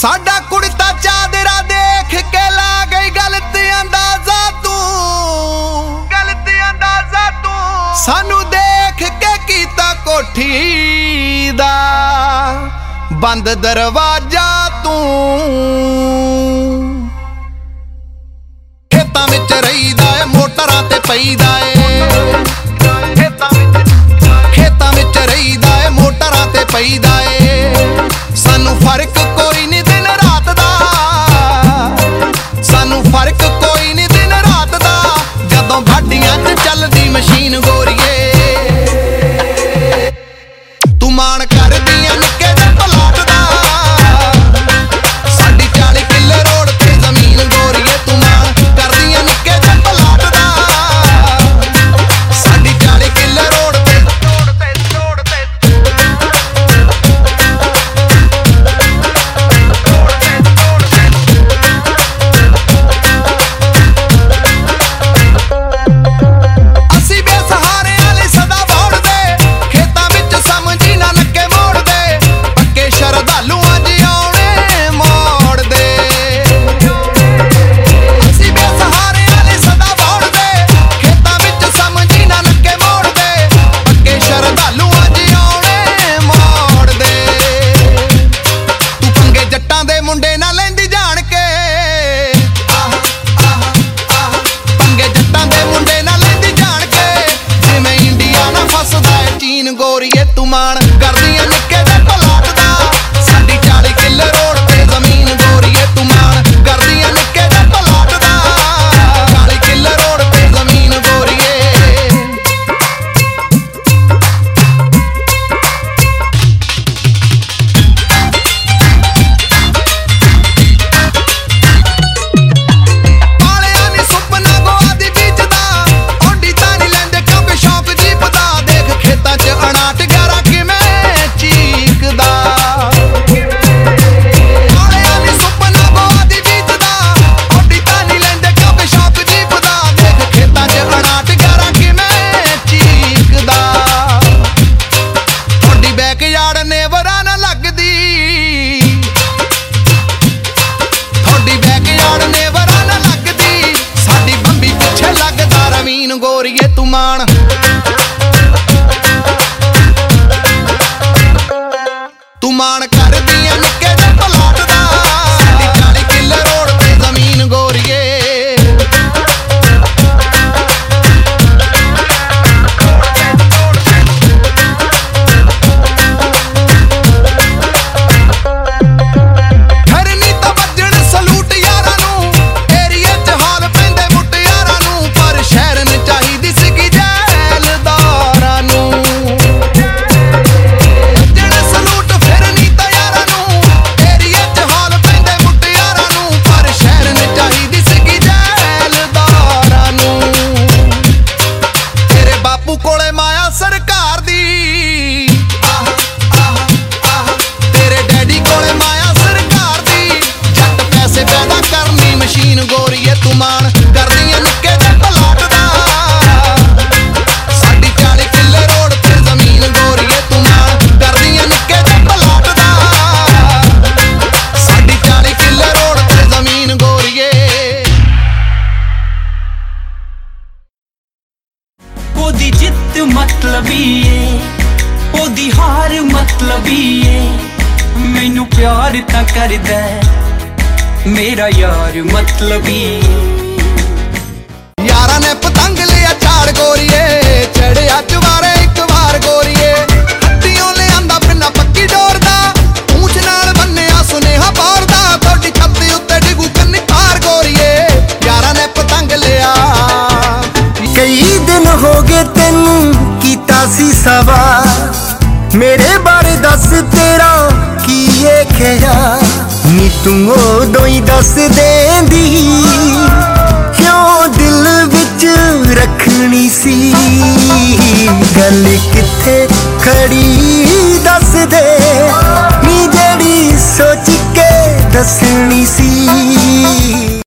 ਸਾਡਾ ਕੁੜਤਾ ਚਾਦਰਾ ਦੇਖ ਕੇ ਲਾ ਗਈ ਗਲਤ ਅੰਦਾਜ਼ਾ ਤੂੰ ਗਲਤ ਅੰਦਾਜ਼ਾ ਤੂੰ ਸਾਨੂੰ ਦੇਖ ਕੇ ਕੀਤਾ ਕੋਠੀ ਦਾ ਬੰਦ ਦਰਵਾਜ਼ਾ ਤੂੰ। ਖੇਤਾਂ ਵਿੱਚ ਰਹੀਦਾ ਏ, ਮੋਟਰਾਂ ਤੇ ਪਈਦਾ ਏ। ਖੇਤਾਂ ਵਿੱਚ ਰਹੀਦਾ ਏ, ਮੋਟਰਾਂ ਤੇ ਪਈਦਾ ਏ। ਸਾਨੂੰ ਫ਼ਰਕ machine ਗੋਰੀਏ ਤੂੰ ਮਾਣ। ਮਤਲਬੀ ਏ ਉਹਦੀ ਹਾਰ ਮਤਲਬੀ ਏ ਮੈਨੂੰ ਪਿਆਰ ਤਾਂ ਕਰਦਾ ਮੇਰਾ ਯਾਰ ਮਤਲਬੀ ਯਾਰਾਂ ਨੇ ਪਤੰਗ ਲਿਆ ਝਾੜ ਗੋਰੀਏ ਚੜਿਆ ਚਵਾਰੇ ਇੱਕ ਵਾਰ ਗੋਰੀਏ। ਹੱਟੀਆਂ ਲਿਆਂਦਾ ਪਿੰਨਾ ਪੱਕੀ ਡੋਰ ਦਾ ਪੂੰਛ ਨਾਲ ਬੰਨਿਆ ਸੁਨੇਹਾ ਪਾਰਦਾ ਤੁਹਾਡੀ ਛੱਤੀ ਉੱਤੇ ਡਿਗੂ ਕੰਨੀ ਪਾਰ ਗੋਰੀਏ। ਯਾਰਾਂ ਨੇ ਪਤੰਗ ਲਿਆ। ਕਈ ਦਿਨ ਹੋ ਗਏ ਤੈਨੂੰ ਛੋਟਾ ਸੀ ਸਵਾਲ। ਮੇਰੇ ਬਾਰੇ ਦੱਸ ਤੇਰਾ ਕੀ ਇਹ ਖਿਆ ਨੀ ਤੂੰ ਉਦੋਂ ਹੀ ਦੱਸ ਦੇਂਦੀ। ਕਿਉਂ ਦਿਲ ਵਿੱਚ ਰੱਖਣੀ ਸੀ? ਗੱਲ ਕਿੱਥੇ ਖੜੀ ਦੱਸ ਦੇ। ਨੀ ਜਿਹੜੀ ਸੋਚ ਕੇ ਦੱਸਣੀ ਸੀ।